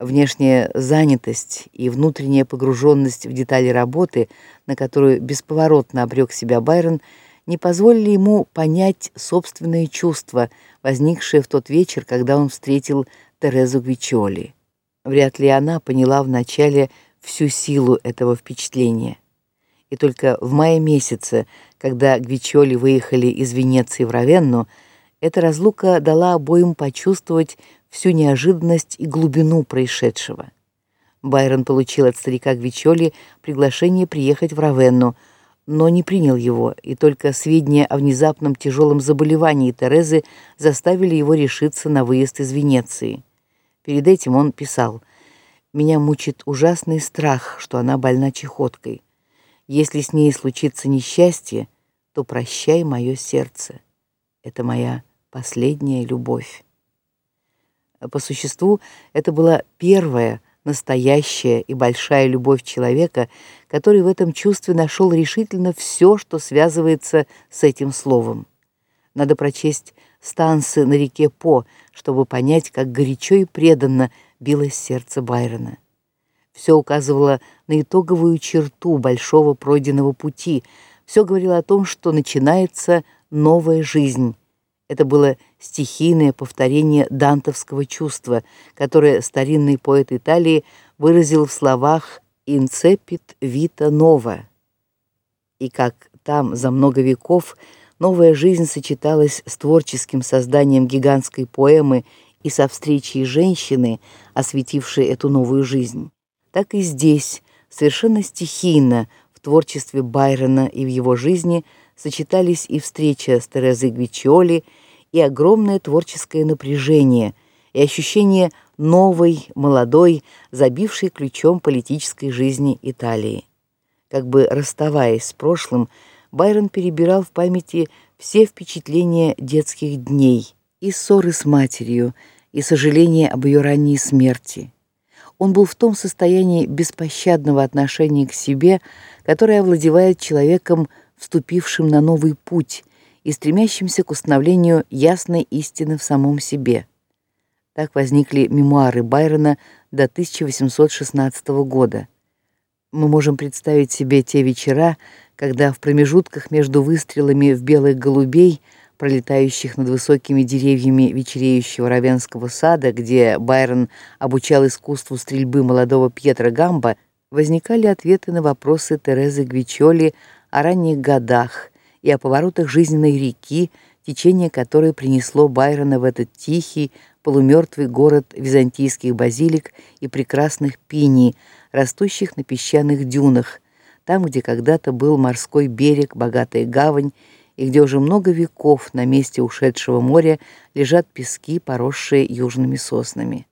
Внешняя занятость и внутренняя погруженность в детали работы, на которую бесповоротно обрек себя Байрон, не позволили ему понять собственные чувства, возникшие в тот вечер, когда он встретил Терезу Гвичоли. Вряд ли она поняла вначале всю силу этого впечатления. И только в мае месяце, когда Гвичоли выехали из Венеции в Равенну, эта разлука дала обоим почувствовать всю неожиданность и глубину происшедшего. Байрон получил от старика Гвичоли приглашение приехать в Равенну, но не принял его, и только сведения о внезапном тяжелом заболевании Терезы заставили его решиться на выезд из Венеции. Перед этим он писал: "Меня мучит ужасный страх, что она больна чехоткой. Если с ней случится несчастье, то прощай мое сердце. Это моя последняя любовь". По существу, это была первая настоящая и большая любовь человека, который в этом чувстве нашел решительно все, что связывается с этим словом. Надо прочесть станцы на реке По, чтобы понять, как горячо и преданно билось сердце Байрона. Все указывало на итоговую черту большого пройденного пути, все говорило о том, что начинается новая жизнь это было стихийное повторение дантовского чувства, которое старинный поэт Италии выразил в словах «инцепит вита нова». И как там за много веков новая жизнь сочеталась с творческим созданием гигантской поэмы и со встречей женщины, осветившей эту новую жизнь, так и здесь совершенно стихийно в творчестве Байрона и в его жизни – сочетались и встреча с Терезой Гвичоли, и огромное творческое напряжение, и ощущение новой, молодой, забившей ключом политической жизни Италии. Как бы расставаясь с прошлым, Байрон перебирал в памяти все впечатления детских дней, и ссоры с матерью, и сожаление об ее ранней смерти. Он был в том состоянии беспощадного отношения к себе, которое овладевает человеком вступившим на новый путь и стремящимся к установлению ясной истины в самом себе. Так возникли мемуары Байрона до 1816 года. Мы можем представить себе те вечера, когда в промежутках между выстрелами в белых голубей, пролетающих над высокими деревьями вечереющего Равенского сада, где Байрон обучал искусству стрельбы молодого Пьетро Гамба, возникали ответы на вопросы Терезы Гвичоли о ранних годах и о поворотах жизненной реки, течение которой принесло Байрона в этот тихий, полумертвый город византийских базилик и прекрасных пиний, растущих на песчаных дюнах, там, где когда-то был морской берег, богатая гавань, и где уже много веков на месте ушедшего моря лежат пески, поросшие южными соснами.